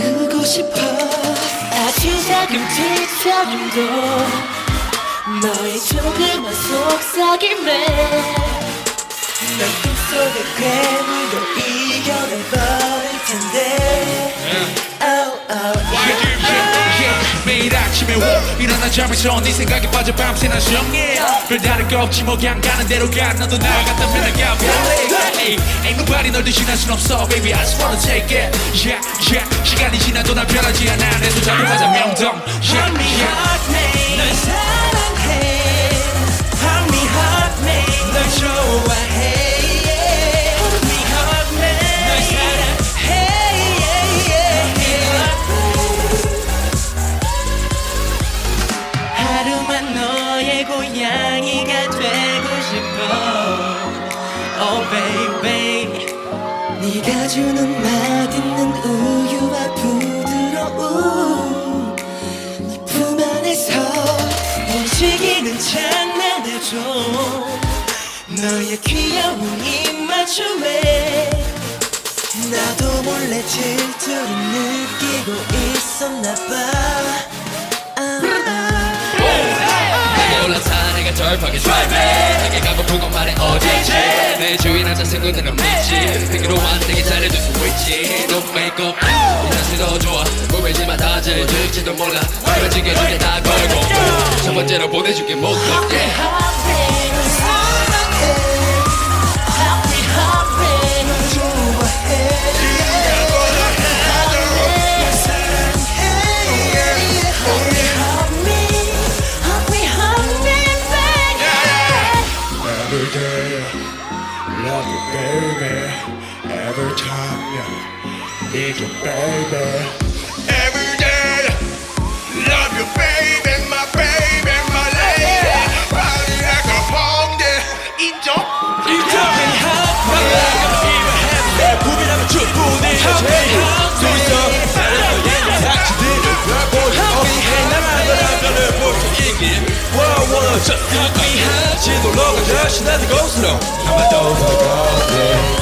채우고 싶어. 아주 작은 뒤척임도 너의 조그만 속삭임에 난 꿈속의 괴물도 이겨내버 와 일어나 잠에서 네 생각에 빠져 밤새나 정해 별다른 거 없지 뭐 그냥 가는 대로 가. 너도 나와 같다면 나가. Hey, Ain't nobody 널 대신할 순 없어 Baby. I just wanna take it. Yeah, yeah. 시간이 지나도 난 변하지 않아. 내 손잡고 가자 명동. Yeah, 고양이가 되고 싶어. Oh baby. 네가 주는 맛있는 우유와 부드러움 네품 안에서 움직이는 장난해줘 너의 귀여운 입맞춤에 나도 몰래 질투를 느끼고 있었나봐 덜파게 drive 내게 가고 그건 말해 어디지? 내 주위 남자 친구들은 믿지. 핑계로만 내게 잘해줄 수 있지. No makeup 이 자세 더 좋아. 꾸미지마 다질 줄지도 몰라. 그려지게 두개 다 걸고. 첫 번째로 보내줄게 목록 yeah. Day, love you, baby. Every time, yeah, need you, baby. local judge, she let the ghost know. I'm a dove for the ghost.